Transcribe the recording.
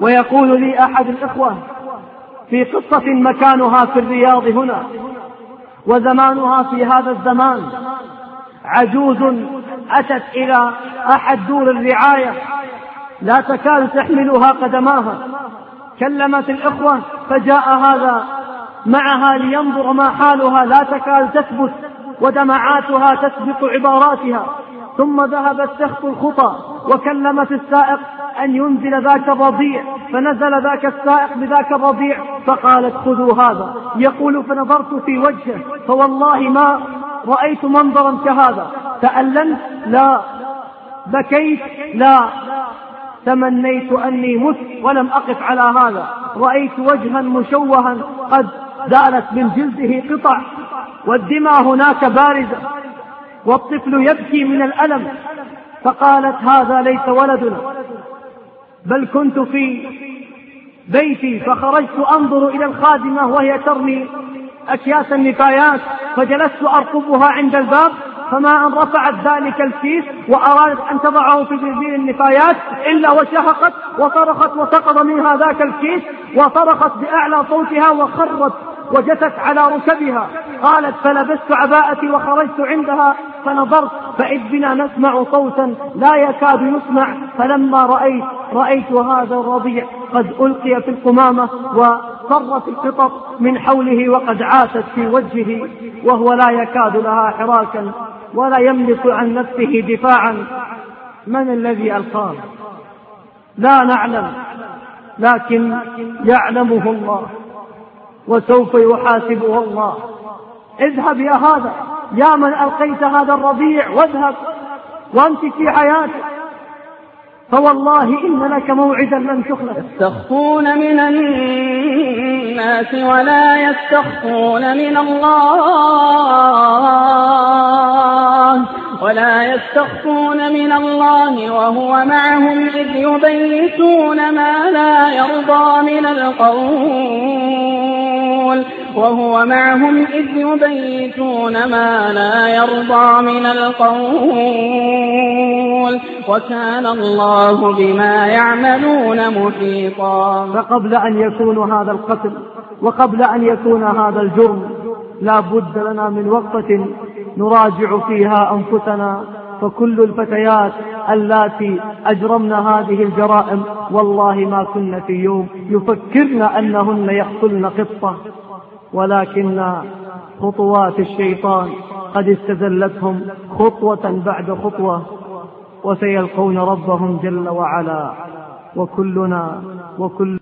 ويقول لي أحد الإخوة في قصة مكانها في الرياض هنا وزمانها في هذا الزمان عجوز أتت إلى أحد دور الرعاية لا تكاد تحملها قدماها. كلمت الإخوة فجاء هذا معها لينظر ما حالها لا تكاد تثبت ودمعاتها تسبق عباراتها. ثم ذهبت تخطو الخطى وكلمت السائق أن ينزل ذاك الرضيع فنزل ذاك السائق بذاك الرضيع فقالت خذوا هذا. يقول فنظرت في وجهه فوالله ما رأيت منظرا كهذا. تألمت لا. بكيت لا. تمنيت أني مت ولم أقف على هذا. رأيت وجها مشوها قد زالت من جلده قطع والدماء هناك بارزة والطفل يبكي من الألم. فقالت هذا ليس ولدنا. بل كنت في بيتي فخرجت أنظر إلى الخادمة وهي ترمي أكياس النفايات فجلست أرقبها عند الباب فما أن رفعت ذلك الكيس وأرادت أن تضعه في زنزين النفايات إلا وشهقت وصرخت وسقط منها ذاك الكيس وصرخت بأعلى صوتها وخرت وجثت على ركبها. قالت فلبست عباءتي وخرجت عندها فنظرت فإذ بنا نسمع صوتا لا يكاد يسمع فلما رأيت رأيت هذا الرضيع قد ألقي في القمامة وصرت القطط من حوله وقد عاشت في وجهه وهو لا يكاد لها حراكا ولا يملك عن نفسه دفاعا. من الذي ألقاه؟ لا نعلم لكن يعلمه الله وسوف يحاسبه الله. اذهب يا هذا يا من ألقيت هذا الرضيع واذهب وأنت في حياتك. فوالله إن لك موعدا لن تخلف. يستخفون من الناس ولا يستخفون من الله ولا يستخفون من الله وهو معهم إذ يبيتون ما لا يرضى من القول وهو معهم إذ يبيتون ما لا يرضى من القول. وكان الله بما يعملون محيطا. فقبل أن يكون هذا القتل وقبل أن يكون هذا الجرم لا بد لنا من وقفة نراجع فيها أنفسنا فكل الفتيات اللاتي أجرمن هذه الجرائم والله ما كن في يوم يفكرن أنهن يقتلن قطة. ولكن خطوات الشيطان قد استزلتهم خطوة بعد خطوة. وسيلقون ربهم جل وعلا. وكلنا وكل